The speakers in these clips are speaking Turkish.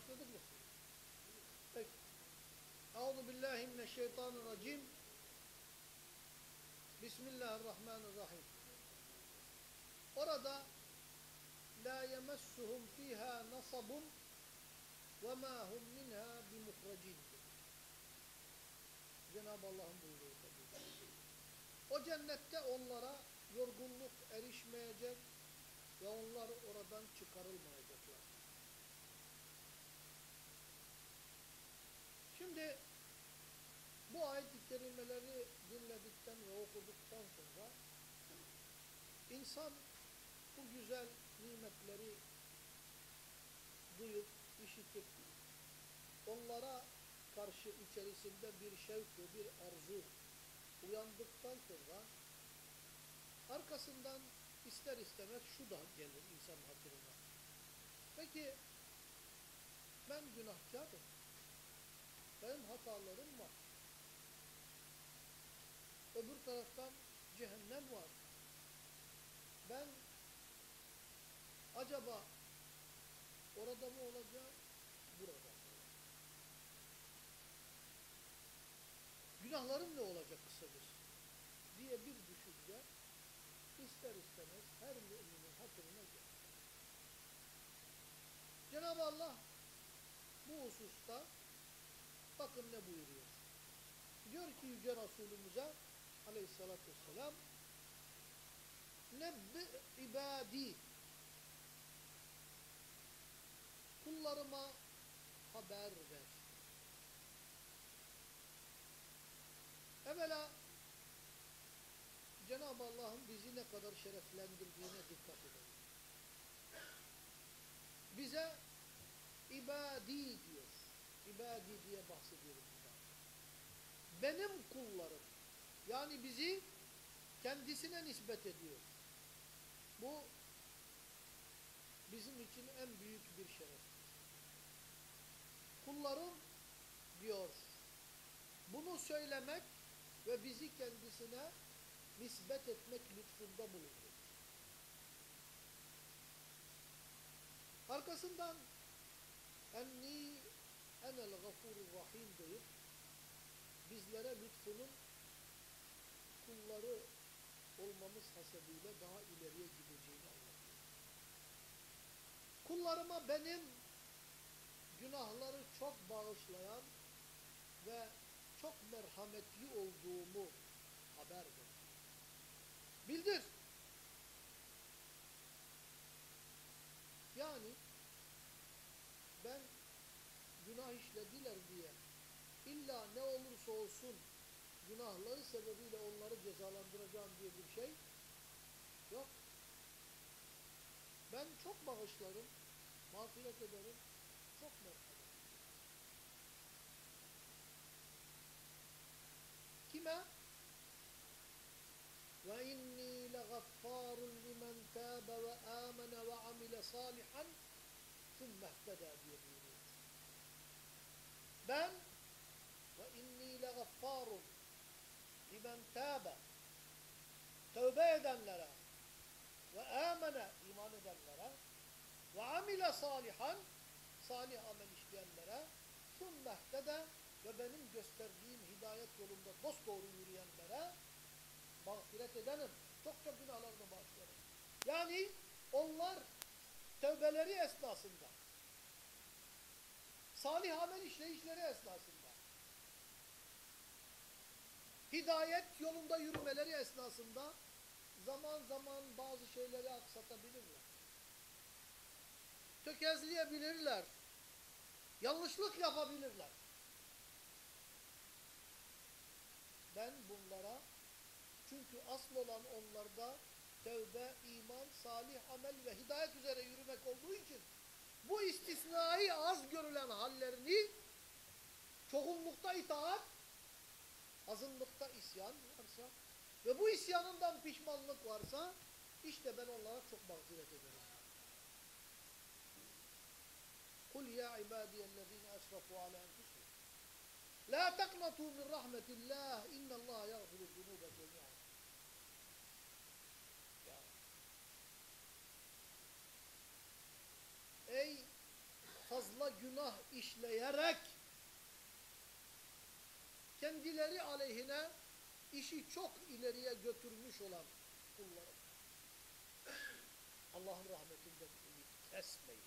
Başladık mı? Peki. Euzu billahi mineşşeytanirracim. Bismillahirrahmanirrahim. Orada la yemessuhum fiha nasabun ve ma hum minha bimuhracin. Cenab-ı Allah'ın buyruğu tabii. O cennette onlara yorgunluk erişmeyecek ve onlar oradan çıkarılmayacaklar. Şimdi bu ayet-i dinledikten ve okuduktan sonra insan bu güzel nimetleri duyup, işitip onlara karşı içerisinde bir şevk ve bir arzu uyandıktan sonra arkasından ister istemez şu da gelir insan hatırına. Peki ben günahkarım. Benim hatalarım var. Öbür taraftan cehennem var. Ben acaba orada mı olacağım, burada mı olacağım? Günahlarım ne olacak kısacası? diye bir düşünce ister istemez her müminin hatırına gelir. Cenab-ı Allah bu hususta bakın ne buyuruyor. Diyor ki Yüce Resulümüze aleyhissalatü vesselam Nebbi ibadi kullarıma haber ver. Evvela Cenab-ı Allah'ın bizi ne kadar şereflendirdiğine dikkat edelim. Bize ibadi diyor. İbadi diye bahsediyorum. Benim kullarım. Yani bizi kendisine nispet ediyor. Bu bizim için en büyük bir şereftir. Kullarım diyor. Bunu söylemek ve bizi kendisine nispet etmek lütfunda bulunur. Arkasından enni enel gafurur rahim deyip bizlere lütfunun kulları olmamız hasebiyle daha ileriye gideceğini anlatıyor. Kullarıma benim günahları çok bağışlayan ve çok merhametli olduğumu haber ver. Bildir. Yani ben günah işlediler diye illa ne olursa olsun günahları sebebiyle onları cezalandıracağım diye bir şey yok. Ben çok bağışlarım, mağfiret ederim, çok merhamet. Kime? Ve inni legaffarun limen tâbe ve âmene ve amile salihan sümme diye buyuruyor. Ben ve inni legaffarun limen tâbe tövbe edenlere ve amene iman edenlere ve amile salihan salih amel işleyenlere sümme ihtedâ ve benim gösterdiğim hidayet yolunda dosdoğru yürüyenlere mağfiret edenim. Çok çok günahlarını bağışlarım. Yani onlar tövbeleri esnasında, salih amel işleyişleri esnasında, hidayet yolunda yürümeleri esnasında zaman zaman bazı şeyleri aksatabilirler. Tökezleyebilirler. Yanlışlık yapabilirler. Ben bunlara çünkü asıl olan onlarda tövbe, iman, salih amel ve hidayet üzere yürümek olduğu için bu istisnai az görülen hallerini çoğunlukta itaat, azınlıkta isyan varsa ve bu isyanından pişmanlık varsa işte ben onlara çok mağfiret ederim. قُلْ يَا عِبَادِيَ الَّذ۪ينَ أَسْرَفُوا عَلَى أَنْفُسِهِمْ لَا تَقْنَطُوا مِنْ رَحْمَةِ اللّٰهِ اِنَّ اللّٰهَ يَغْفِرُ الذُّنُوبَ جَمِيعًا Ey fazla günah işleyerek kendileri aleyhine işi çok ileriye götürmüş olan kullarım. Allah'ın rahmetinden ümit kesmeyin.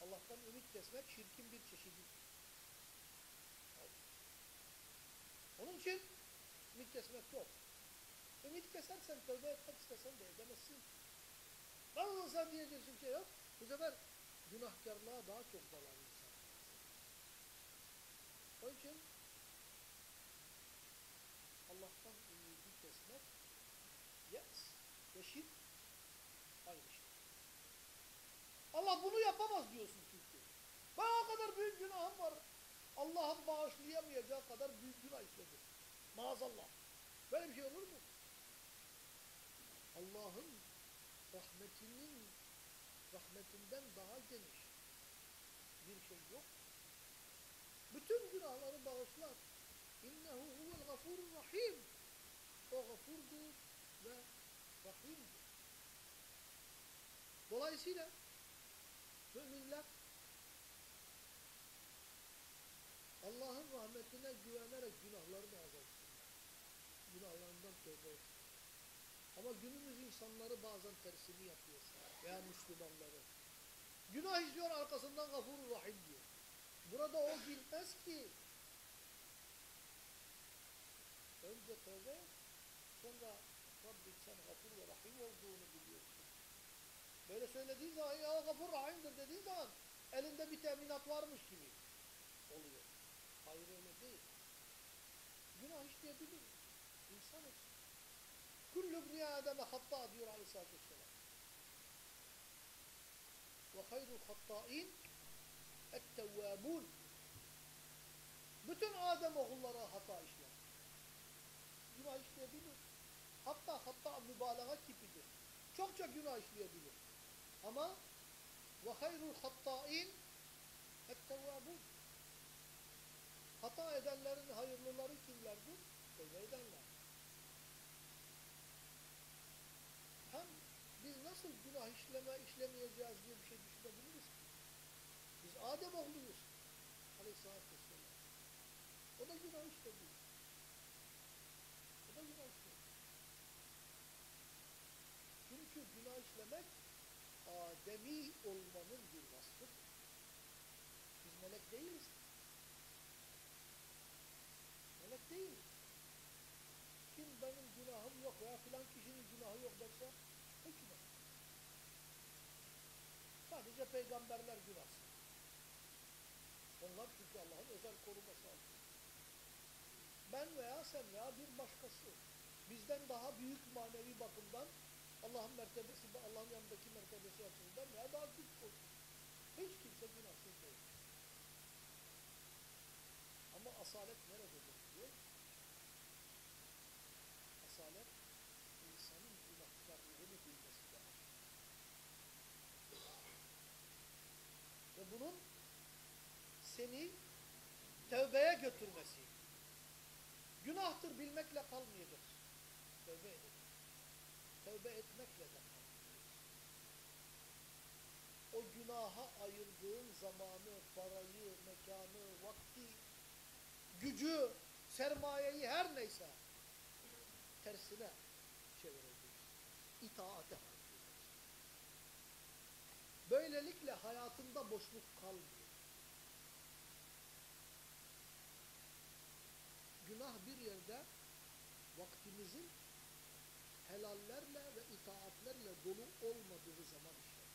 Allah'tan ümit kesmek şirkin bir çeşididir. Onun için ümit kesmek yok. Ümit kesersen tövbe etmek istesen de edemezsin. Bazen sen diyeceksin ki yok. Bu sefer günahkarlığa daha çok dalan insan. Onun için Allah'tan ümidi kesmek yes ve şirk aynı şey. Allah bunu yapamaz diyorsun çünkü. Ben o kadar büyük günahım var. Allah'ın bağışlayamayacağı kadar büyük günah işledim. Maazallah. Böyle bir şey olur mu? Allah'ın rahmetinin rahmetinden daha geniş bir şey yok. Bütün günahları bağışlar. İnnehu huvel gafurur rahim. O gafurdur ve rahimdir. Dolayısıyla müminler Allah'ın rahmetine güvenerek günahlarını azaltsınlar. Günahlarından tövbe etsinler. Ama günümüz insanları bazen tersini yapıyor. Veya Müslümanları. Günah işliyor arkasından gafur rahim diyor. Burada o bilmez ki. Önce tövbe. Sonra Rabbim sen gafur ve rahim olduğunu biliyorsun. Böyle söylediğin zaman ya gafur rahimdir dediğin zaman elinde bir teminat varmış gibi oluyor. Hayır öyle değil. Günah işleyebilir. İnsanız. Kullu ibni Adem'e hatta diyor aleyhissalatü vesselam. Ve hayrul hatta'in ettevvâbûn. Bütün Adem oğulları hata işler. Günah işleyebilir. Hatta hatta mübalağa tipidir. Çokça günah işleyebilir. Ama ve hayrul hatta'in ettevvâbûn. Hata edenlerin hayırlıları kimlerdir? Tövbe edenler. Hem biz nasıl günah işleme, işlemeyeceğiz diye bir şey düşünebiliriz ki? Biz Adem oğluyuz. Aleyhisselatü Vesselam. O da günah işledi. O da günah işledi. Çünkü günah işlemek Ademi olmanın bir vasfıdır. Biz melek değiliz. Melek değiliz. Kim benim günahım yok veya filan kişinin günahı yok derse günah. Sadece peygamberler günahsız. Onlar çünkü Allah'ın özel koruması altında. Ben veya sen veya bir başkası bizden daha büyük manevi bakımdan Allah'ın mertebesi, Allah'ın yanındaki mertebesi açısından veya daha küçük olsun. Hiç kimse günahsız değil. Ama asalet nerededir diyor? Asalet insanın günahkarlığını bilmesinde açar. Ve bunun seni tövbeye götürmesi. Günahtır bilmekle kalmayacaksın. Tövbe edeceksin. Tövbe etmekle de kalmayacaksın. O günaha ayırdığın zamanı, parayı, mekanı, vakti, gücü, sermayeyi her neyse tersine çevireceksin. İtaate. Böylelikle hayatında boşluk kalmıyor. Günah bir yerde vaktimizin helallerle ve itaatlerle dolu olmadığı zaman işler.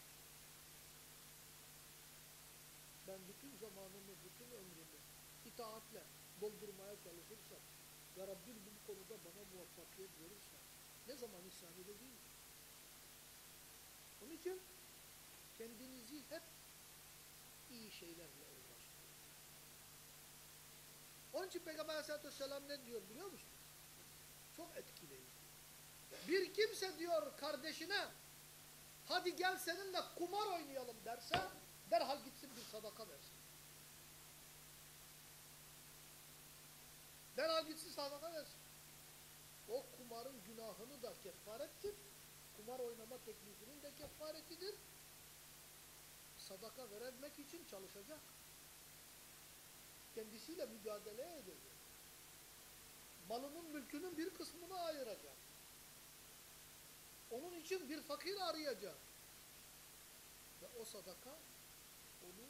Ben bütün zamanımı, bütün ömrümü itaatle doldurmaya çalışırsam ve Rabbim bu konuda bana muvaffakiyet verirse ne zaman isyan edeceğim? Onun için kendinizi hep iyi şeylerle uğraştırın. Onun için Peygamber Aleyhisselatü Vesselam ne diyor biliyor musunuz? Çok etkileyici. Bir kimse diyor kardeşine hadi gel seninle kumar oynayalım derse derhal gitsin bir sadaka versin. Derhal gitsin sadaka versin. O kumarın günahını da kefarettir. kumar oynama teklifinin de kefaretidir. Sadaka veremek için çalışacak. Kendisiyle mücadele edecek. Malının mülkünün bir kısmını ayıracak. Onun için bir fakir arayacak. Ve o sadaka onu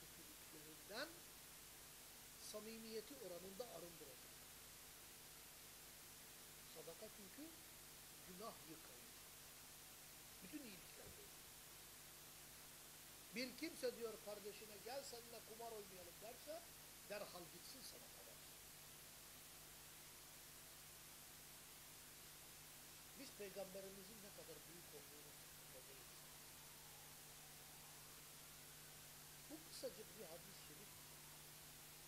kötülüklerinden samimiyeti oranında arındıracak. Sadaka çünkü günah yıkayıcı. Bütün böyle. Bir kimse diyor kardeşine gel seninle kumar oynayalım derse derhal gitsin sadaka versin. Biz peygamberimizin ne kadar büyük olduğunu farkında değiliz. Bu kısacık bir hadis-i şerif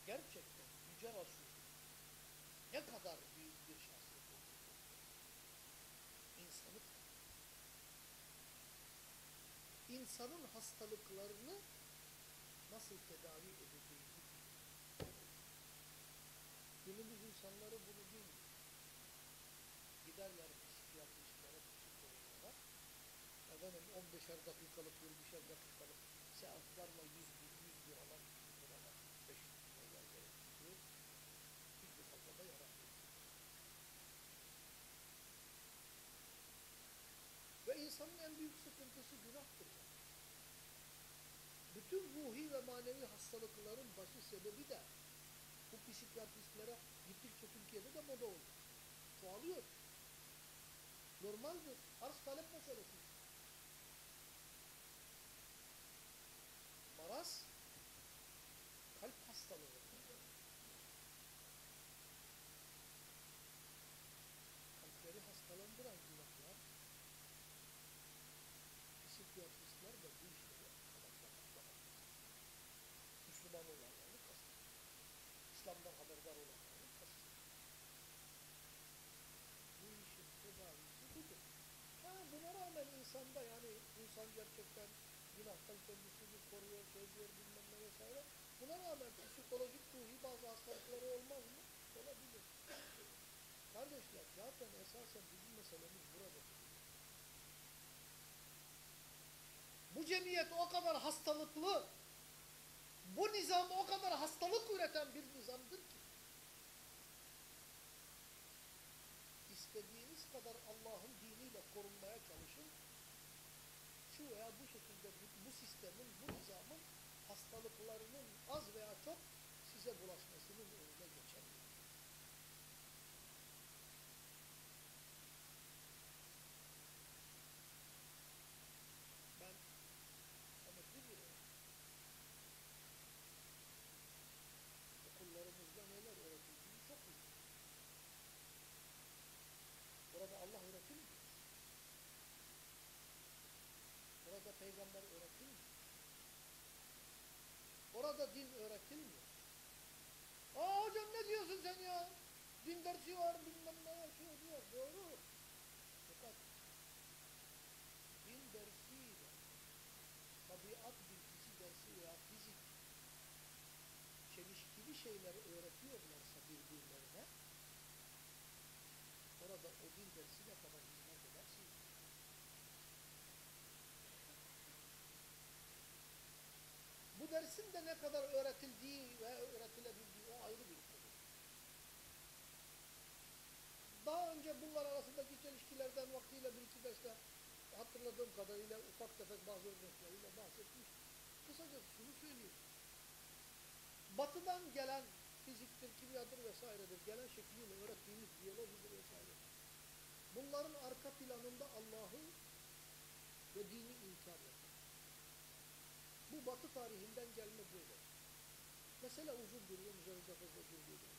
gerçekten Yüce Resul ne kadar büyük bir şahsiyet olduğunu insanı İnsanın hastalıklarını nasıl tedavi edeceğini bilir. Günümüz insanları bunu bilmiyor. Giderler psikiyatristlere, psikologlara. Efendim 15'er dakikalık, 20'şer dakikalık seanslarla 100 bin, 100 liralar, 200 liralar, 500 liralar gerektiriyor. Hiçbir fazla da yaramıyor. Ve insanın en büyük sıkıntısı günahtır. Bütün ruhi ve manevi hastalıkların başı sebebi de bu psikiyatristlere gittikçe Türkiye'de de moda oldu. Çoğalıyor. Normaldir. Arz talep meselesi. Maraz kalp hastalığı. Kalpleri hastalandıran günahlar psikiyatristler de bu işleri kanatlamakta. Müslüman olanları kastediyor. İslam'dan haberdar olanları kastediyor. Bu işin tedavisi budur. Ha, buna rağmen insanda yani insan gerçekten günahtan kendisini koruyor, diyor bilmem ne vesaire. Buna rağmen psikolojik ruhi bazı hastalıkları olmaz mı? Olabilir. Kardeşler zaten esasen bizim meselemiz burada. Bu cemiyet o kadar hastalıklı, bu nizam o kadar hastalık üreten bir nizamdır ki. İstediğiniz kadar Allah'ın diniyle korunmaya çalışın. Şu veya bu şekilde bu, bu sistemin, bu nizamın hastalıklarının az veya çok size bulaşmasının önüne geçemiyor. Ben emekli bir öğrenciyim. Okullarımızda neler öğretildiğini çok iyi. Orada Allah öğretilmiyor. Orada peygamber öğretilmiyor. Orada din öğretilmiyor. Aa hocam ne diyorsun sen ya? Din dersi var bilmem ne şey diyor. Doğru. Fakat din dersiyle tabiat bilgisi dersi veya fizik çelişkili şeyler öğretiyorlarsa birbirlerine orada o din dersi ne kadar dersin de ne kadar öğretildiği ve öğretilebildiği o ayrı bir konu. Daha önce bunlar arasındaki çelişkilerden vaktiyle bir iki derste hatırladığım kadarıyla ufak tefek bazı örnekleriyle bahsetmiş. Kısaca şunu söyleyeyim. Batıdan gelen fiziktir, kimyadır vesairedir. Gelen şekliyle öğrettiğimiz biyolojidir vesaire. Bunların arka planında Allah'ı ve dini inkar yapar. Bu batı tarihinden gelme böyle. Mesele uzundur, onun üzerinde fazla durmayacağım.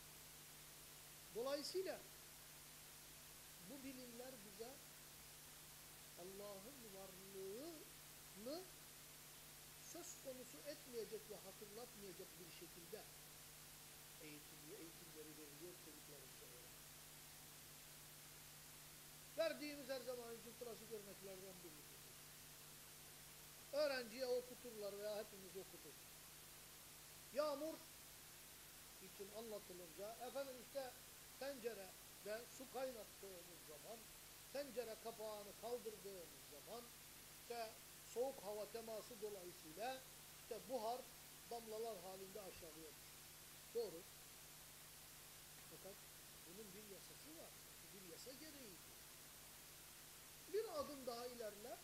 Dolayısıyla bu bilimler bize Allah'ın varlığını söz konusu etmeyecek ve hatırlatmayacak bir şekilde eğitiliyor, eğitimleri veriliyor çocuklarımıza öğretiyor. Verdiğimiz her zaman için klasik örneklerden biridir. Öğrenciye okuturlar veya hepimiz okutur. Yağmur için anlatılınca efendim işte tencerede su kaynattığımız zaman tencere kapağını kaldırdığımız zaman işte soğuk hava teması dolayısıyla işte buhar damlalar halinde aşağıya düşüyor. Doğru. Fakat bunun bir yasası var. Bir yasa gereğidir. Bir adım daha ilerler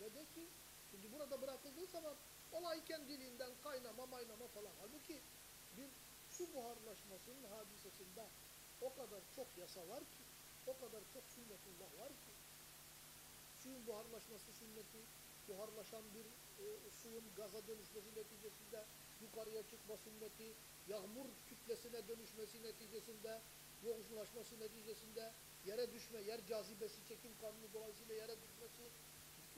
ve de ki şimdi burada bırakıldığı zaman olay kendiliğinden kaynama maynama falan. Halbuki bir su buharlaşmasının hadisesinde o kadar çok yasa var ki, o kadar çok sünnetullah var ki, suyun buharlaşması sünneti, buharlaşan bir e, suyun gaza dönüşmesi neticesinde yukarıya çıkma sünneti, yağmur kütlesine dönüşmesi neticesinde, yoğunlaşması neticesinde, yere düşme, yer cazibesi, çekim kanunu dolayısıyla yere düşmesi,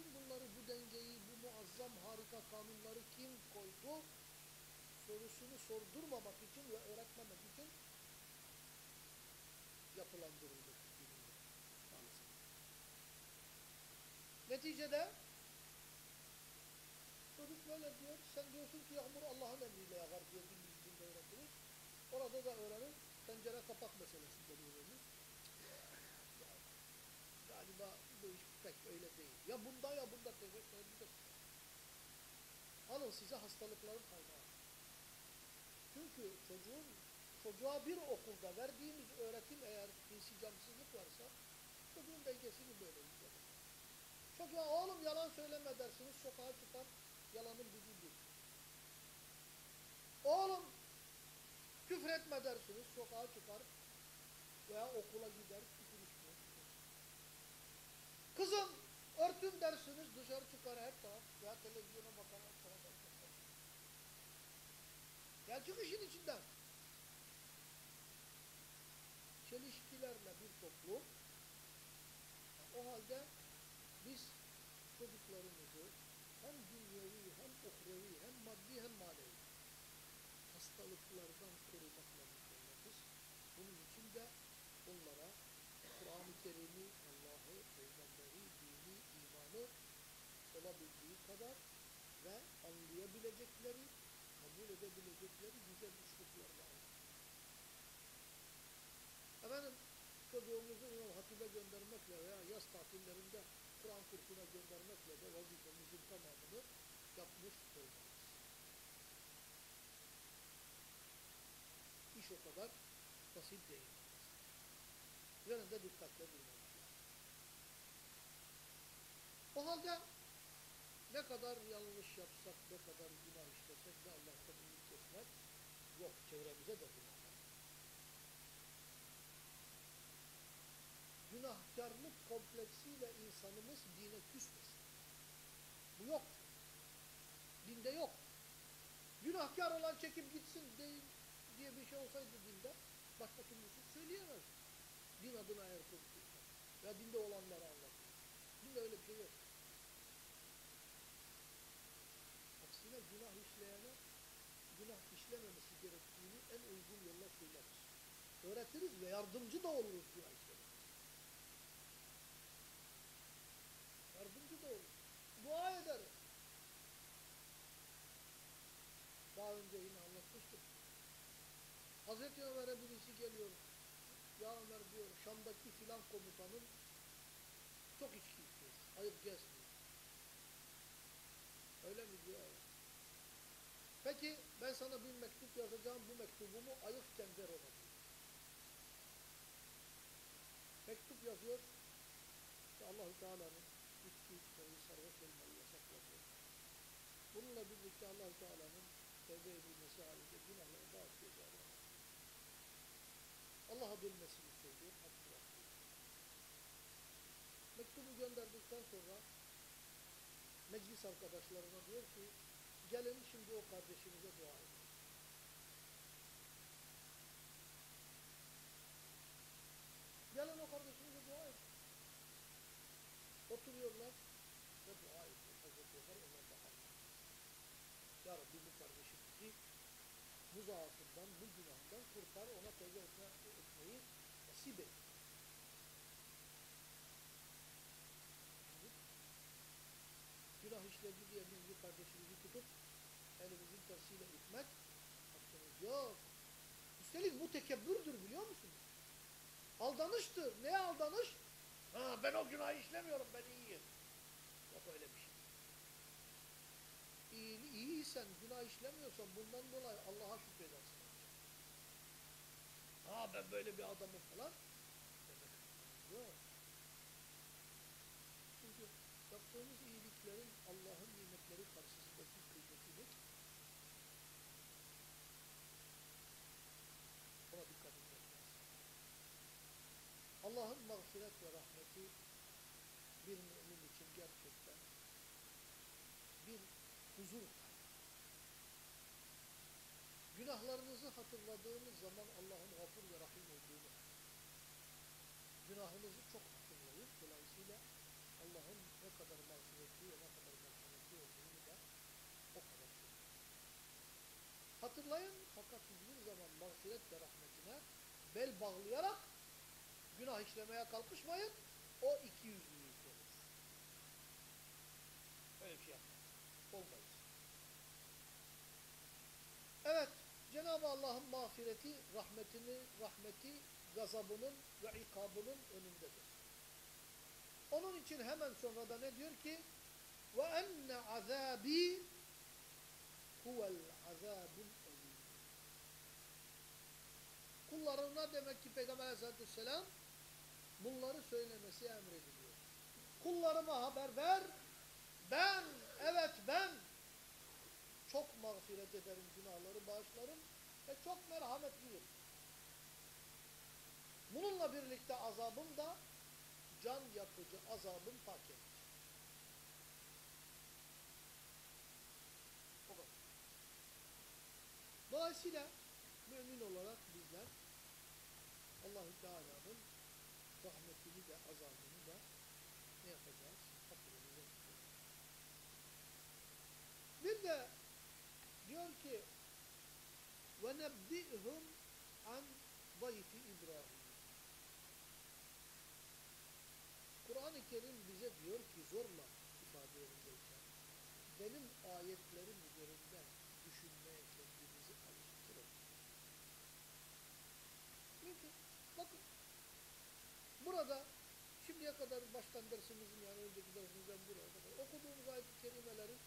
bütün bunları, bu dengeyi, bu muazzam harika kanunları kim koydu? Sorusunu sordurmamak için ve öğretmemek için yapılandırıldı. Maalesef. Neticede çocuk böyle diyor, sen diyorsun ki yağmur Allah'ın emriyle yağar diye dinimizde öğretiriz. Orada da öğrenir, tencere kapak meselesinde öğrenir. Ya, galiba bu iş pek öyle değil. Ya bunda ya bunda teşekkür edeceğiz. Alın size hastalıkların kaynağı. Çünkü çocuğun çocuğa bir okulda verdiğimiz öğretim eğer insicamsızlık varsa çocuğun dengesini böyle yiyecek. Çocuğa oğlum yalan söyleme dersiniz sokağa çıkar yalanın bir. Oğlum küfür etme dersiniz sokağa çıkar veya okula gider küfür işler. Kızım örtün dersiniz dışarı çıkar her taraf veya televizyona bakar her taraf. Gel çık işin içinden. Çelişkilerle bir toplum o halde biz çocuklarımızı hem dünyevi hem uhrevi hem maddi hem manevi hastalıklardan korumakla mükelletiz. Bunun için de onlara Kur'an-ı Kerim'i, imanı olabildiği kadar ve anlayabilecekleri kabul edebilecekleri güzel üsluplarla anlatır. Efendim çocuğumuzu İmam Hatip'e göndermekle veya yaz tatillerinde Kur'an kursuna göndermekle de vazifemizin tamamını yapmış olmalıyız. İş o kadar basit değil. Üzerinde dikkatle durmamız lazım. O halde ne kadar yanlış yapsak, ne kadar günah işlesek de Allah'ta bunu kesmek yok. Çevremize de günahlar. Günahkarlık kompleksiyle insanımız dine küsmesin. Bu yok. Dinde yok. Günahkar olan çekip gitsin değil diye bir şey olsaydı dinde başka türlüsü söyleyemez. Din adına eğer konuşursa. Ya dinde olanları anlatıyor. Dinde öyle bir şey yok. Aksine günah işleyene günah işlememesi gerektiğini en uygun yolla söyleriz. Öğretiriz ve yardımcı da oluruz günah işlememesi. Yardımcı da oluruz. Dua ederiz. Daha önce yine anlatmıştım. Hazreti Ömer'e birisi geliyor. Ya Ömer diyor Şam'daki filan komutanın çok içki içiyor. Ayıp gezmiyor. Öyle mi diyor? Peki ben sana bir mektup yazacağım. Bu mektubumu ayıkken ver ona. Mektup yazıyor. İşte Allah-u Teala'nın içki içmeyi, sarhoş olmayı yasakladı. Bununla birlikte Allah-u Teala'nın tevbe edilmesi halinde günahları bağışlayacağını Allah'a dönmesini söylüyor. Hakkı. Mektubu gönderdikten sonra meclis arkadaşlarına diyor ki gelin şimdi o kardeşimize dua edin. Gelin o kardeşimize dua edin. Oturuyorlar ve dua ediyor. Hazreti Ömer onlar da anlıyor. Ya Rabbi bu kardeşimizi bu zaafından, bu günahdan kurtar, ona tevbe etme, etmeyi nasip et. günah işledi diye biz bir kardeşimizi tutup elimizin tersiyle itmek hakkımız yok. Üstelik bu tekebbürdür biliyor musunuz? Aldanıştır. Neye aldanış? Ha ben o günahı işlemiyorum ben iyiyim. Yok öyle bir şey. İyi, iyiysen, günah işlemiyorsan bundan dolayı Allah'a şükredersin. Ha ben böyle bir adamım falan. Yok. Çünkü yaptığımız iyiliklerin Allah'ın nimetleri karşısındaki kıymeti ne ki? Ona dikkat etmek lazım. Allah'ın mağfiret ve rahmeti bir mümin için gerçekten bir huzur. Günahlarınızı hatırladığınız zaman Allah'ın gafur ve rahim olduğunu günahınızı çok hatırlayın. Dolayısıyla Allah'ın ne kadar mağfiretli ve ne kadar merhametli olduğunu da o kadar. Hatırlayın fakat hiçbir zaman mağfiret ve rahmetine bel bağlayarak günah işlemeye kalkışmayın. O iki yüzlülük olur. Öyle bir şey yapmayın. Olmayız. Evet, Cenab-ı Allah'ın mağfireti, rahmetini, rahmeti, gazabının ve ikabının önündedir. Onun için hemen sonra da ne diyor ki? Ve enne azabi huvel azabul. Kullarına demek ki Peygamber aleyhissalatü vesselam bunları söylemesi emrediliyor. Kullarıma haber ver. Ben, evet ben çok mağfiret ederim, günahları bağışlarım ve çok merhametliyim. Bununla birlikte azabım da can yakıcı azabım kendisi. O kadar. Dolayısıyla mümin olarak bizler Allahü Teala'nın rahmetini de azabını da ne yapacağız? Hatırlamaya Bir de diyor ki وَنَبِّئْهُمْ an ضَيْفِ İbrahim. Kur'an-ı Kerim bize diyor ki zorla ifade yerindeyken benim ayetlerim üzerinden düşünmeye kendinizi alıştırın. Çünkü bakın burada şimdiye kadar baştan dersimizin yani önceki dersimizden buraya kadar okuduğumuz ayet-i kerimelerin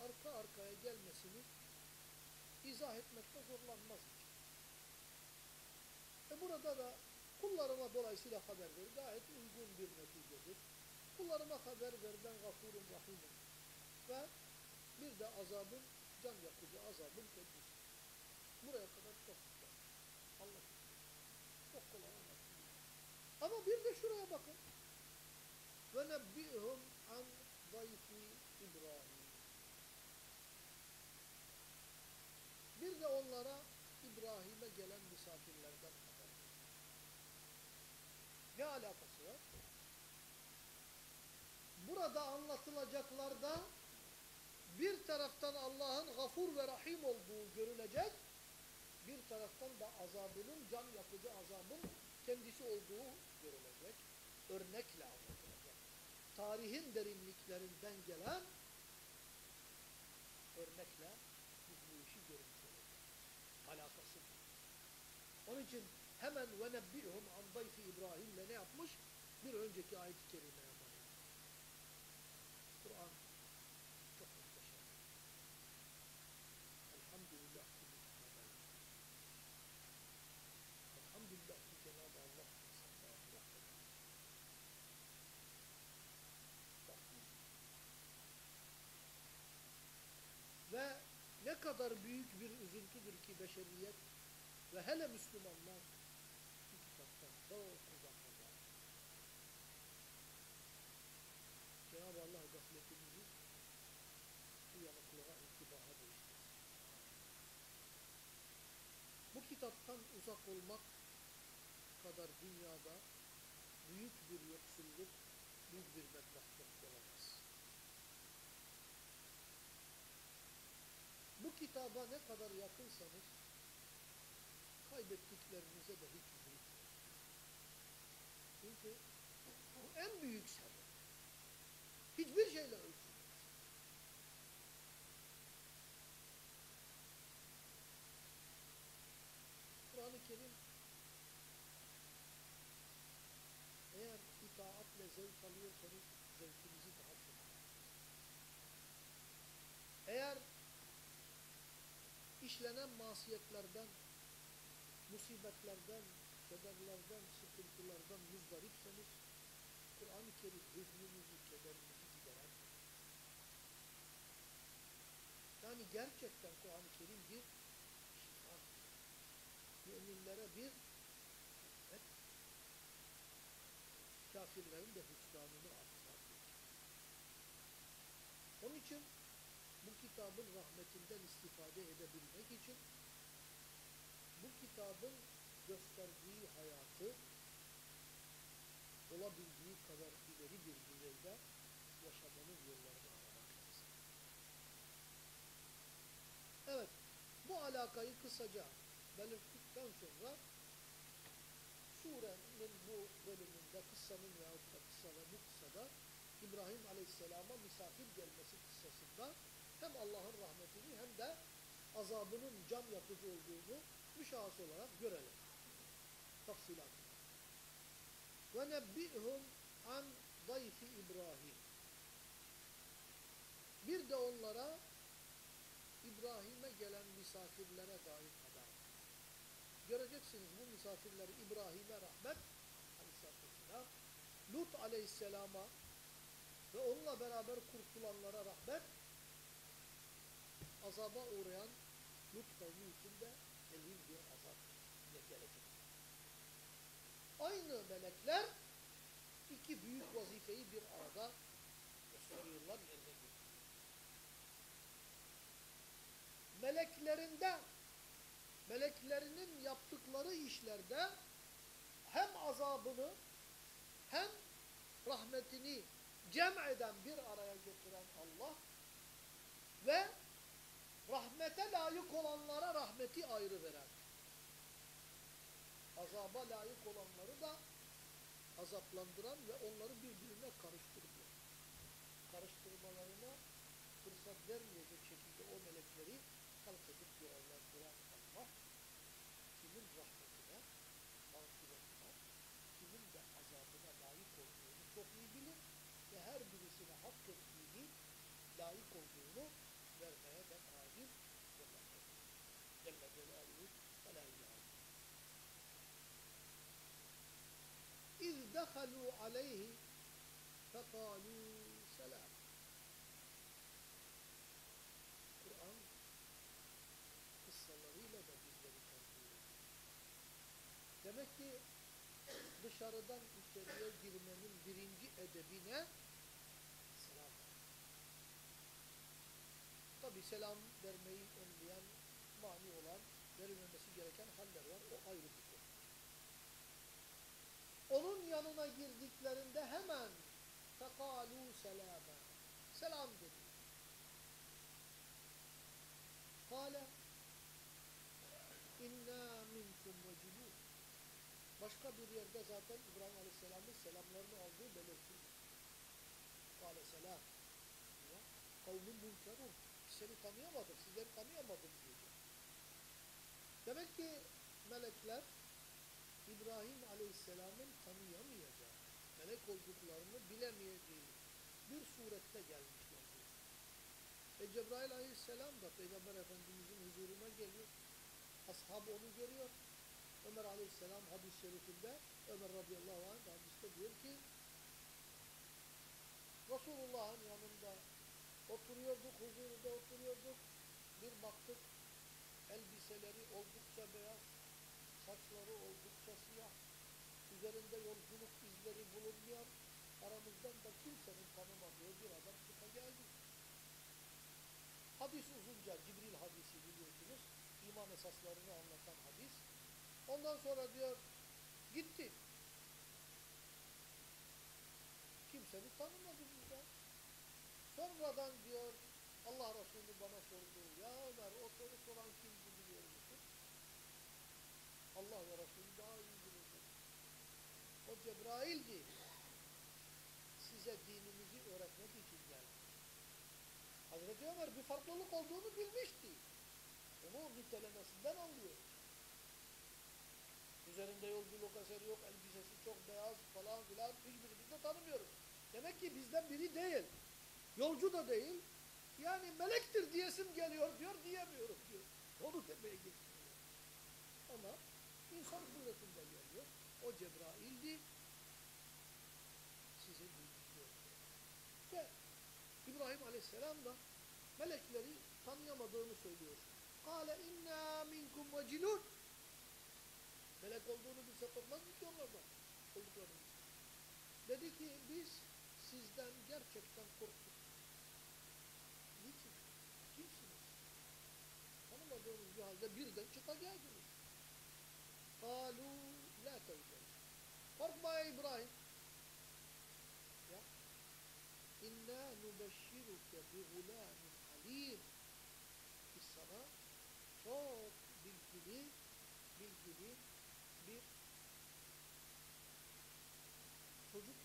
arka arkaya gelmesini izah etmekte zorlanmaz hiç. E burada da kullarıma dolayısıyla haber ver. Gayet uygun bir neticedir. Kullarıma haber ver ben gafurum rahimim. Ve bir de azabın, can yakıcı azabın kendisi. Buraya kadar çok güzel. Allah Çok kolay. Ama bir de şuraya bakın. Ve nebbihum an zayfi İbrahim. Bir de onlara İbrahim'e gelen misafirlerden haber. Ne alakası var? Burada anlatılacaklarda bir taraftan Allah'ın gafur ve rahim olduğu görülecek, bir taraftan da azabının, can yakıcı azabın kendisi olduğu görülecek. Örnekle anlatılacak. Tarihin derinliklerinden gelen örnekle bu işi olacağız. Alakası. Onun için hemen ve nebbihum an dayfi İbrahim'le ne yapmış? Bir önceki ayet-i kerimeye bağlı. Kur'an çok muhteşem. Elhamdülillah ki mükemmel. Elhamdülillah ki Cenab-ı Allah insanlara rahmet Ve ne kadar büyük bir üzüntüdür ki beşeriyet ve hele Müslümanlar bu kitaptan çok uzaklarda. Cenab-ı Allah gafletimizi uyanıklığa, intibaha değiştirsin. Bu kitaptan uzak olmak kadar dünyada büyük bir yoksulluk, büyük bir bedbahtlık olamaz. Bu kitaba ne kadar yakınsanız kaybettiklerinize de hiç üzülmeyin. Çünkü bu en büyük sebep. Hiçbir şeyle ölçülmez. Kur'an-ı Kerim eğer itaatle zevk alıyorsanız zevkinizi daha çok Eğer işlenen masiyetlerden, musibetlerden, kederlerden, sıkıntılardan muzdaripseniz Kur'an-ı Kerim hüznünüzü, kederinizi giderer. Yani gerçekten Kur'an-ı Kerim bir şifa. Müminlere bir rahmet. Kafirlerin de hüsranını artırar. Onun için bu kitabın rahmetinden istifade edebilmek için bu kitabın gösterdiği hayatı olabildiği kadar ileri bir düzeyde yaşamanın yollarını aramak lazım. Evet, bu alakayı kısaca belirttikten sonra surenin bu bölümünde kıssanın veyahut da kıssada bu kıssada İbrahim Aleyhisselam'a misafir gelmesi kıssasında hem Allah'ın rahmetini hem de azabının can yakıcı olduğunu müşahhas olarak görelim. Tafsilat. Ve nebbihum an zayfi İbrahim. Bir de onlara İbrahim'e gelen misafirlere dair haber. Göreceksiniz bu misafirleri İbrahim'e rahmet Lut aleyhisselama ve onunla beraber kurtulanlara rahmet, azaba uğrayan Lut kavmi için de elin bir azap gelecek. Aynı melekler iki büyük vazifeyi bir arada gösteriyorlar, yerine getiriyorlar. Meleklerinde, meleklerinin yaptıkları işlerde hem azabını hem rahmetini cem eden bir araya getiren Allah ve rahmete layık olanlara rahmeti ayrı veren azaba layık olanları da azaplandıran ve onları birbirine karıştırıyor. Karıştırmalarına fırsat vermeyecek şekilde o melekleri halk edip görevlendiren Allah kimin rahmetine, mağfiretine, kimin de azabına layık olduğunu çok iyi bilir ve her birisine hak ettiğini, layık olduğunu vermeye de olmaktadır. Celle Celaluhu ve la ilahe İz dehalu aleyhi fekalu selam. Kur'an kıssalarıyla da bizleri tanıyor. Demek ki dışarıdan içeriye girmenin birinci edebi ne? Selam. Tabi selam vermeyi önleyen, mani olan, verilmemesi gereken haller var. O ayrı bir konu. Onun yanına girdiklerinde hemen fekalu selama. Selam dedi. Kale inna minkum vecilun. Başka bir yerde zaten İbrahim Aleyhisselam'ın selamlarını aldığı belirtilmiş. Kale selam. Kavmin münkerun. Seni tanıyamadım, sizleri tanıyamadım diyecek. Demek ki melekler İbrahim Aleyhisselam'ın tanıyamayacağı, melek olduklarını bilemeyeceği bir surette gelmişlerdir. E Cebrail Aleyhisselam da Peygamber Efendimiz'in huzuruna geliyor. Ashab onu görüyor. Ömer Aleyhisselam hadis-i şerifinde Ömer radıyallahu anh hadiste diyor ki Resulullah'ın yanında oturuyorduk, huzurunda oturuyorduk. Bir baktık elbiseleri oldukça beyaz, saçları oldukça siyah, üzerinde yolculuk izleri bulunmuyor. Aramızdan da kimsenin tanımadığı bir adam çıka geldi. Hadis uzunca, Cibril hadisi biliyorsunuz. iman esaslarını anlatan hadis. Ondan sonra diyor, gitti. Kimseni tanımadı bizden. Sonradan diyor, Allah Resulü bana sordu. Ya Ömer o soru soran kimdi biliyor musun? Allah ve Resulü daha iyi bilir. O Cebrail'di. Size dininizi öğretmek için geldi. Hazreti Ömer bir farklılık olduğunu bilmişti. Onu nitelemesinden anlıyor. Üzerinde yolculuk eseri yok, elbisesi çok beyaz falan filan hiçbirimiz de tanımıyoruz. Demek ki bizden biri değil. Yolcu da değil. Yani melektir diyesim geliyor diyor, diyemiyorum diyor. Onu demeye getiriyor. Ama insan suretinde geliyor. O Cebrail'di. Sizi bildiriyor. Ve İbrahim Aleyhisselam da melekleri tanıyamadığını söylüyor. Kale inna minkum vecilun. Melek olduğunu bilse korkmaz mı ki onlardan? Olduklarını. Dedi ki biz sizden gerçekten korktuk. Tanımadığınız bir halde birden çıka geldiniz. Kalu la tevzel. Korkma ey İbrahim. Ya. İnna nubeşşiruke bi gulamin alim. Biz sana çok bilgili, bilgili bir çocuk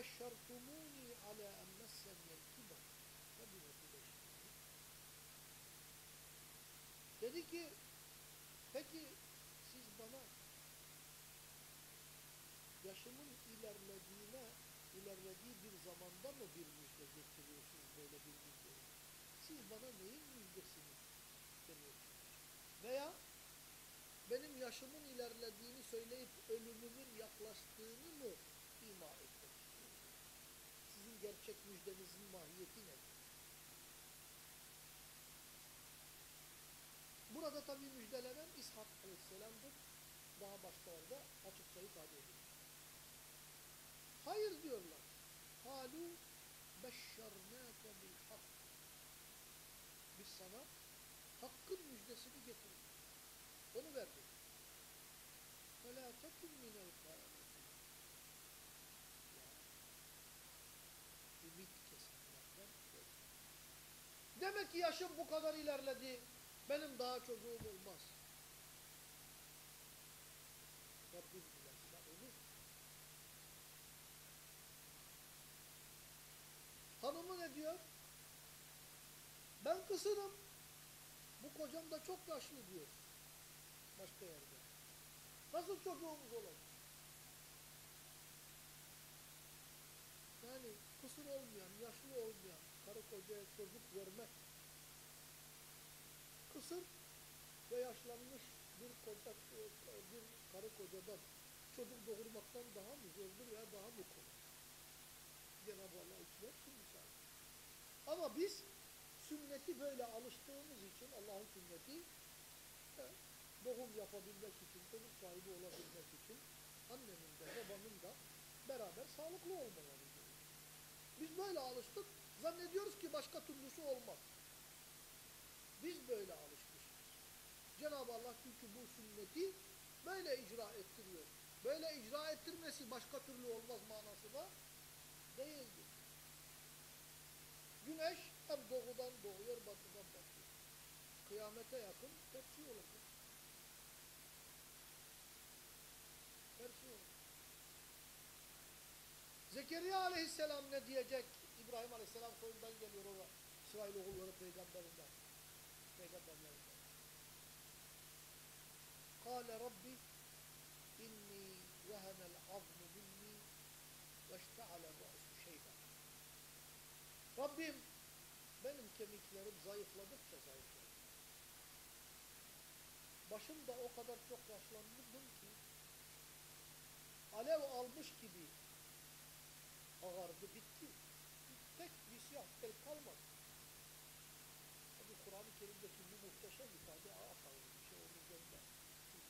قال أبشرتموني على أن مسني الكبر فبم تبشرون Dedi ki peki siz bana yaşımın ilerlediğine ilerlediği bir zamanda mı bir müjde getiriyorsunuz böyle bir müjde? Siz bana neyin müjdesini veriyorsunuz? Veya benim yaşımın ilerlediğini söyleyip ölümümün yaklaştığını mı ima etmek istiyorsunuz? Sizin gerçek müjdenizin mahiyeti nedir? Burada tabii müjdelenen İshak Aleyhisselam'dır. Daha başkalarda açıkça ifade edilir. Hayır diyorlar. Halu beşşernâke bil hak. Biz sana hakkın müjdesini getirdik. Onu verdik. فَلَا تَكُنْ مِنَ الْقَانِتِينَ Demek ki yaşım bu kadar ilerledi. Benim daha çocuğum olmaz. Rabbim. Hanımı ne diyor? Ben kısırım. Bu kocam da çok yaşlı diyor. Başka yerde. Nasıl çocuğumuz olacak? Yani kısır olmayan, yaşlı olmayan karı kocaya çocuk vermek kısır ve yaşlanmış bir koca, bir karı kocadan çocuk doğurmaktan daha mı zordur veya daha mı kolay? Cenab-ı Allah için hepsi. Ama biz sünneti böyle alıştığımız için Allah'ın sünneti e, doğum yapabilmek için, çocuk sahibi olabilmek için annenin de babanın da beraber sağlıklı olmaları gerekiyor. Biz böyle alıştık, zannediyoruz ki başka türlüsü olmaz. Biz böyle alışmışız. Cenab-ı Allah çünkü bu sünneti böyle icra ettiriyor. Böyle icra ettirmesi başka türlü olmaz manasına değildir. Güneş hem doğudan doğuyor, batıdan batıyor. Kıyamete yakın tersi olacak. Tersi olacak. Zekeriya aleyhisselam ne diyecek? İbrahim aleyhisselam soyundan geliyor o İsrail oğulları peygamberinden. Peygamberlerinden. Kale Rabbi inni vehenel azmu minni veşte'ale ra'su şeyden. Rabbim benim kemiklerim zayıfladıkça zayıfladı. Başım da o kadar çok yaşlandım ki alev almış gibi ağardı, bitti. Tek bir siyah tel kalmadı. Tabi Kur'an-ı Kerim'deki bu muhteşem ifade apayrı bir şey onun üzerinde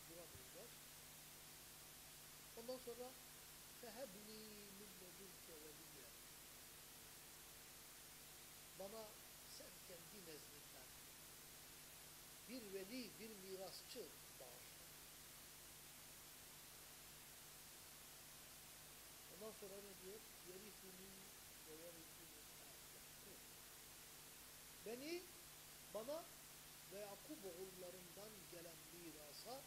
duramayacağız. Ondan sonra fehebni min ledunke veliyye bana sen kendi nezdinden bir veli, bir mirasçı bağışla. Ondan sonra ne diyor? Yerifuni ve yerifuni Beni, bana ve Yakup oğullarından gelen mirasa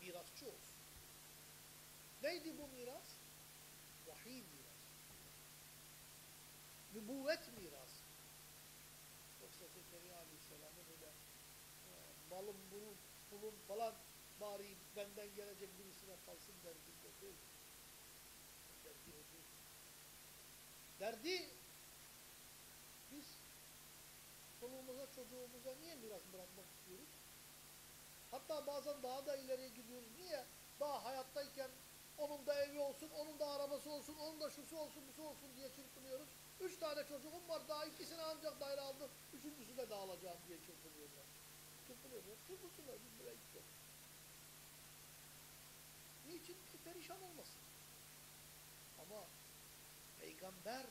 mirasçı olsun. Neydi bu miras? Vahiy mirası. Nübüvvet mirası. Yoksa Zekeriya Aleyhisselam'ın öyle e, malım bulun, pulun falan bari benden gelecek birisine kalsın derdinde değil. Derdi. Derdi biz çoluğumuza çocuğumuza niye miras bırakmak istiyoruz? Hatta bazen daha da ileriye gidiyoruz. Niye? Daha hayattayken onun da evi olsun, onun da arabası olsun, onun da şusu olsun, busu olsun diye çırpınıyoruz. Üç tane çocuğum var, daha ikisini ancak daire aldım, üçüncüsüne de alacağım diye çırpınıyorlar. Çırpınıyorlar, çırpınsınlar, biz bile yok. Niçin? Ki perişan olmasın. Ama Peygamber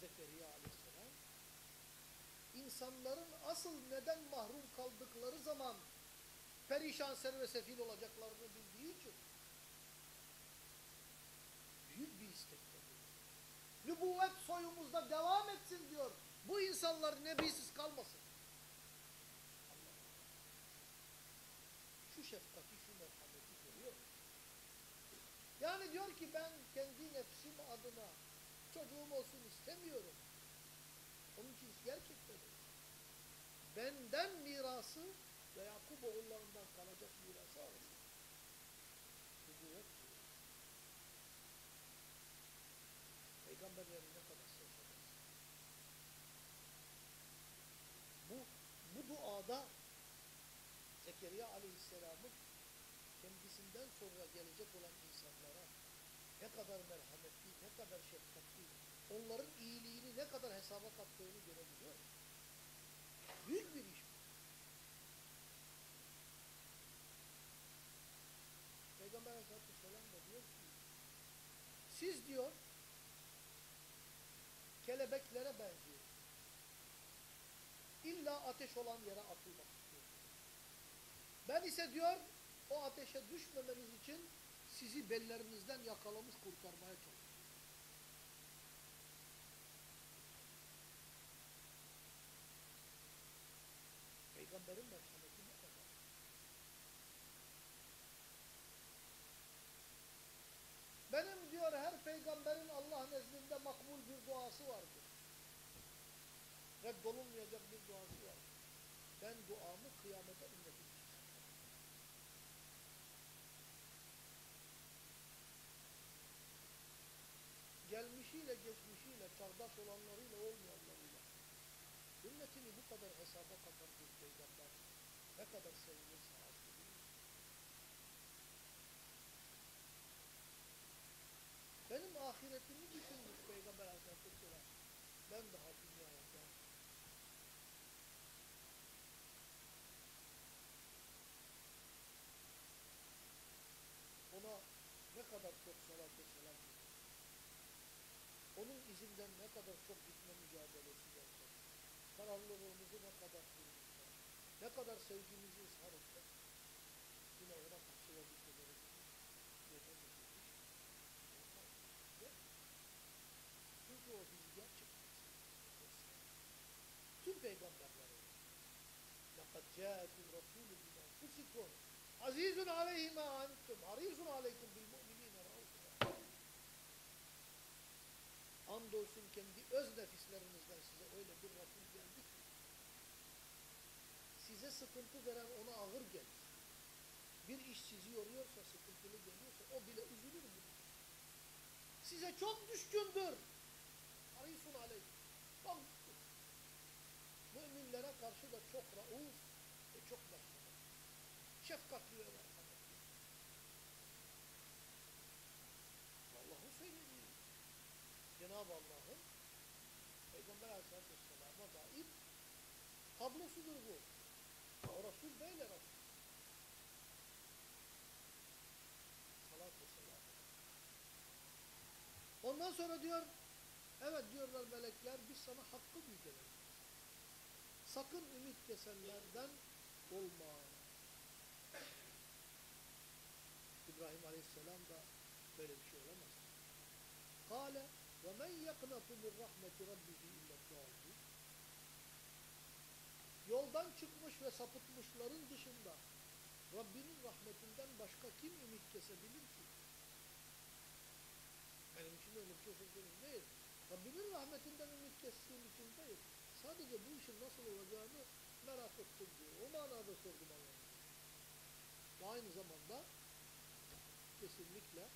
Zekeriya aleyhisselam insanların asıl neden mahrum kaldıkları zaman perişan ser ve sefil olacaklarını bildiği için büyük bir istekte Nübüvvet soyumuzda devam etsin diyor. Bu insanlar nebisiz kalmasın. Şu şefkati, şu merhameti görüyor. Yani diyor ki ben kendi nefsim adına çocuğum olsun istemiyorum. Onun için gerçekten. Benden mirası ve Yakup oğullarından kalacak mirası alır. Nübüvvet mirası. Peygamberlerin ne kadar sevmez. Bu, bu duada Zekeriya Aleyhisselam'ın kendisinden sonra gelecek olan insanlara ne kadar merhametli, ne kadar şefkatli, onların iyiliğini ne kadar hesaba kattığını görebiliyoruz. Büyük bir iş. Peygamber Aleyhisselatü Vesselam da diyor ki, siz diyor, kelebeklere benziyor. İlla ateş olan yere atılmak istiyor. Ben ise diyor, o ateşe düşmemeniz için sizi bellerinizden yakalamış kurtarmaya çalışıyorum. Peygamberin merhameti ne kadar? Benim diyor her peygamberin Allah nezdinde makbul bir duası vardır. Reddolunmayacak bir duası vardır. Ben duamı kıyamete ümmetim. Gelmişiyle geçmişiyle, çağdaş olanlarıyla olmayanlarıyla ümmetini bu kadar hesaba katan bir peygamber ne kadar değil. Benim ahiretimi düşünmüş Peygamber Aleyhisselatü Vesselam. Ben daha geldim. Ona ne kadar çok salat ve selam getirdim. Onun izinden ne kadar çok gitme mücadelesi versek, kararlılığımızı ne kadar sürdürsek, ne kadar sevgimizi ishar etsek, yine ona جَاءَكُمْ رَسُولٌ مِنْ أَنْفُسِكُمْ عَزِيزٌ عَلَيْهِ مَا أَنْتُمْ حَرِيصٌ عَلَيْكُمْ بِالْمُؤْمِنِينَ رَؤُوفٌ رَحِيمٌ Andolsun kendi öz nefislerinizden size öyle bir Resul geldi ki size sıkıntı veren ona ağır gelir. Bir iş sizi yoruyorsa, sıkıntılı geliyorsa o bile üzülür bunun. Size çok düşkündür. Harisun aleyh. Çok düşkün. Müminlere karşı da çok rauf ve çok merhametli. Şefkatli ve merhametli. Allah'ın söylediği. Cenab-ı Allah'ın Peygamber Aleyhisselatü Vesselam'a dair tablosudur bu. O Resul böyle Resul. Salat selam. Ondan sonra diyor, evet diyorlar melekler biz sana hakkı müjdeleriz. Sakın ümit kesenlerden olma. İbrahim Aleyhisselam da böyle bir şey olamaz. Kale ve men yaknatu min rahmeti rabbihi illallah. Yoldan çıkmış ve sapıtmışların dışında Rabbinin rahmetinden başka kim ümit kesebilir ki? Benim için ümit kesildiğim değil. Rabbimin rahmetinden ümit kestiğim için değil. Sadece bu işin nasıl olacağını manada sordum Allah'a. Ve aynı zamanda kesinlikle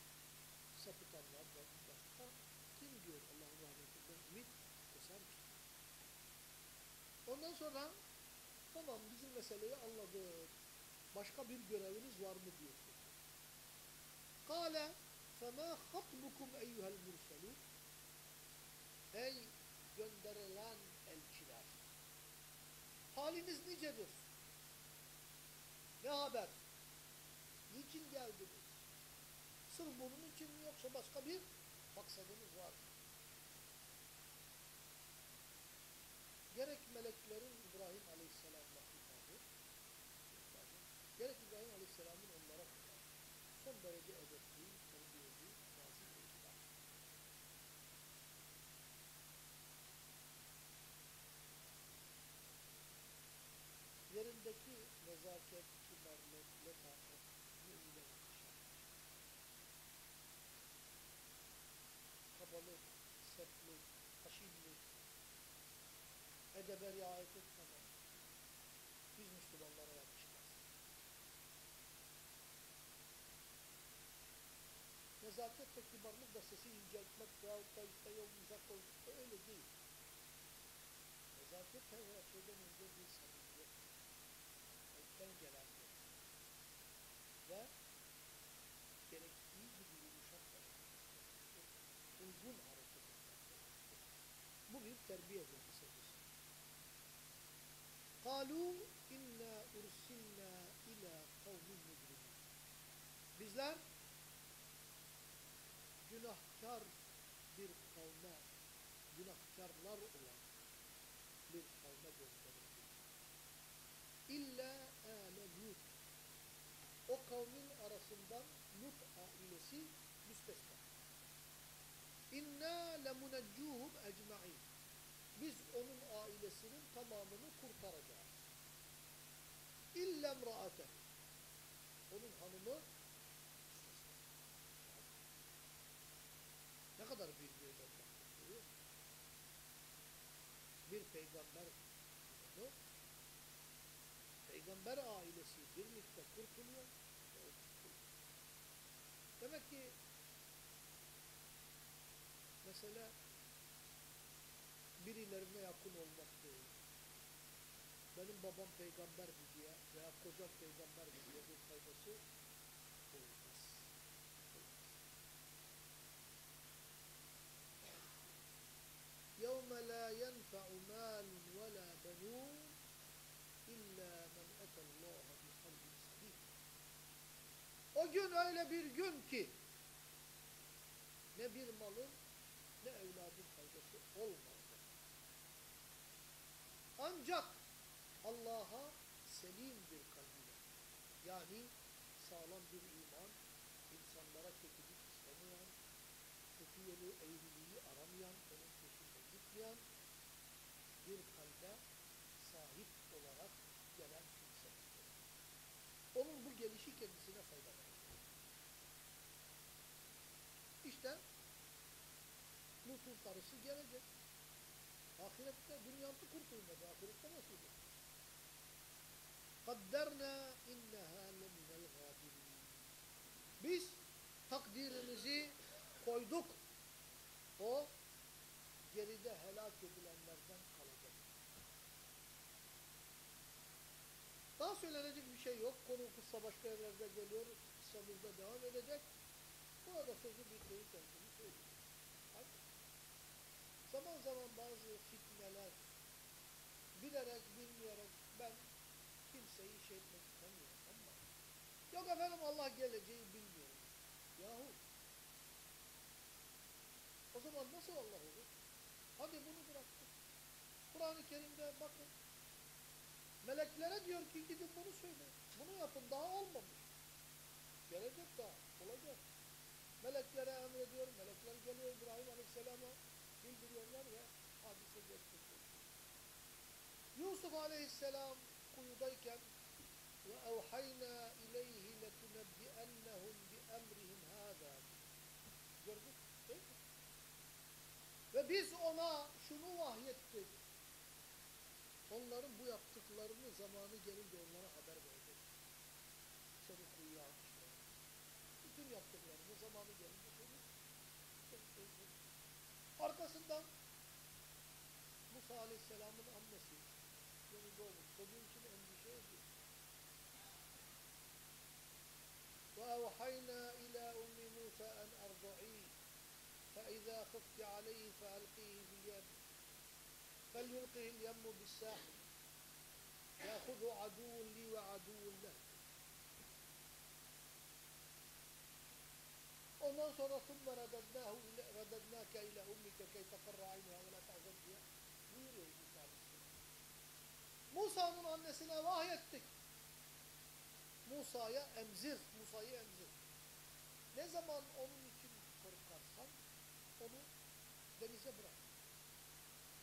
sapıtanlardan başka kim diyor Allah'ın rahmetinden ümit kesermiş. Ondan sonra tamam bizim meseleyi anladık. Başka bir göreviniz var mı diyor. Kale فَمَا خَطْبُكُمْ اَيُّهَا الْمُرْسَلُونَ Ey gönderilen elçiler! Haliniz nicedir? Ne haber? Niçin geldiniz? Sırf bunun için mi yoksa başka bir maksadınız var mı? Gerek Kabalık, sertlik, haşinlik, edebe riayet etmeden biz Müslümanlara yakışmaz. Nezaket ve kibarlık da sesi inceltmek veyahut da işte yumuşak olmak da öyle değil. Nezaket her şeyden önce bir samimiyet, kalpten gelen bir ve gerektiği gibi yumuşak hareket etmektir. Uygun hareket etmektir. Bu bir terbiyedir kısacası. قَالُوا اِنَّا اُرْسِلْنَا اِلَى قَوْمٍ مُجْرِمِينَ Bizler günahkar bir kavme, günahkarlar olan bir kavme gönderildik. İlla âle Lut. o kavmin arasından Lut ailesi müstesna. İnna lemuneccuhum ecma'in. Biz onun ailesinin tamamını kurtaracağız. İlla emraate. Onun hanımı. Ne kadar bir musun? Bir peygamber hanımı, peygamber ailesi birlikte kurtuluyor. Demek ki mesele birilerine yakın olmak değil. Benim babam peygamberdi diye veya kocam peygamberdi diye bir faydası O gün öyle bir gün ki ne bir malın ne evladın faydası olmayacak. Ancak Allah'a selim bir kalbiyle yani sağlam bir iman, insanlara kötülük istemeyen, kötü yolu, eğriliği aramayan, onun peşinden gitmeyen bir kalbe sahip olarak gelen kimse istiyor. Onun bu gelişi kendisine fayda verir. İşte Lut'un karısı gelecek. Ahirette dünyası kurtulmadı. Ahirette nasıl olur? Kadderna inneha leminel gâdibin. Biz takdirimizi koyduk. O geride helak edilen Daha söylenecek bir şey yok. Konu kısa başka yerlerde geliyor. Kısa burada devam edecek. Burada sözü bitmeyi kendini söylüyor. Zaman zaman bazı fitneler bilerek bilmeyerek ben kimseyi şey etmek istemiyorum ama yok efendim Allah geleceği bilmiyorum. Yahu o zaman nasıl Allah olur? Hadi bunu bıraktık. Kur'an-ı Kerim'de bakın meleklere diyor ki gidin bunu söyleyin. Bunu yapın daha olmamış. Gelecek daha olacak. Meleklere emrediyor. Melekler geliyor İbrahim Aleyhisselam'a bildiriyorlar ve hadise gerçekleşiyor. Yusuf Aleyhisselam kuyudayken ve evhayna ileyhi letunebbi'ennehum bi emrihim hâzâ gördük değil mi? Ve biz ona şunu vahyettik. onların bu yaptıklarını zamanı gelince onlara haber verecek. Seni kuyuya atmışlar. Bütün yaptıklarını zamanı gelince seni seni söyleyecek. Arkasından Musa Aleyhisselam'ın annesi yeni doğmuş çocuğu için endişe ediyor. وأوحينا إلى أم موسى أن أرضعيه فإذا خفت عليه فألقيه في اليم فليلقه اليم بالساحل يأخذ عدو لي وعدو له Ondan sonra ثُمَّ رَدَدْنَاهُ إِلَى رَدَدْنَاكَ إِلَى أُمِّكَ كَيْ تَقَرَّ عَيْنُهَا وَلَا تَحْزَنْ diye buyuruyor Musa Aleyhisselam. Musa'nın annesine vahyettik. Musa'ya emzir, Musa'yı emzir. Ne zaman onun için korkarsan onu denize bırak.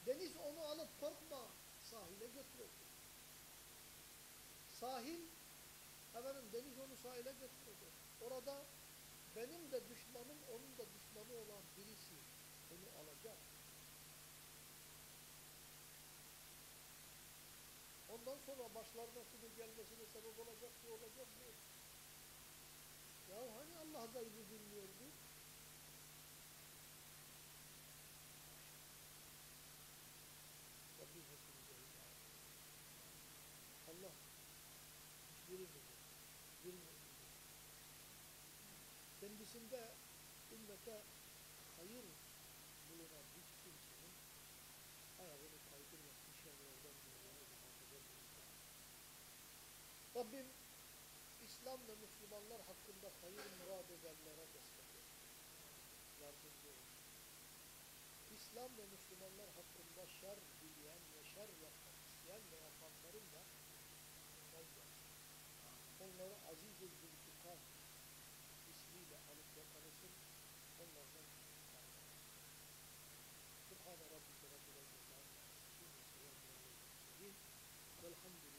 Deniz onu alıp korkma sahile götürecek. Sahil efendim deniz onu sahile götürecek. Orada benim de düşmanım onun da düşmanı olan birisi onu alacak. Ondan sonra başlarına şunun gelmesine sebep olacak, bu olacak, bu. Ya hani Allah gaybı bilmiyordu? Rabbim hepimize hidayet etsin. Allah hiçbirimizi, hiçbirimizi kendisinde ümmete hayır bulunan hiç kimsenin ayağını kaydırmasın, şerlerden bunları muhafaza buyursun. Rabbim İslam ve Müslümanlar hakkında hayır murad edenlere destek. Yardımcı olsun. İslam ve Müslümanlar hakkında şer dileyen ve şer yapmak isteyen ve yapanların da gelsin. Onları aziz-i zülfikar ismiyle سبحان ربك رب العزة عما يصفون والحمد لله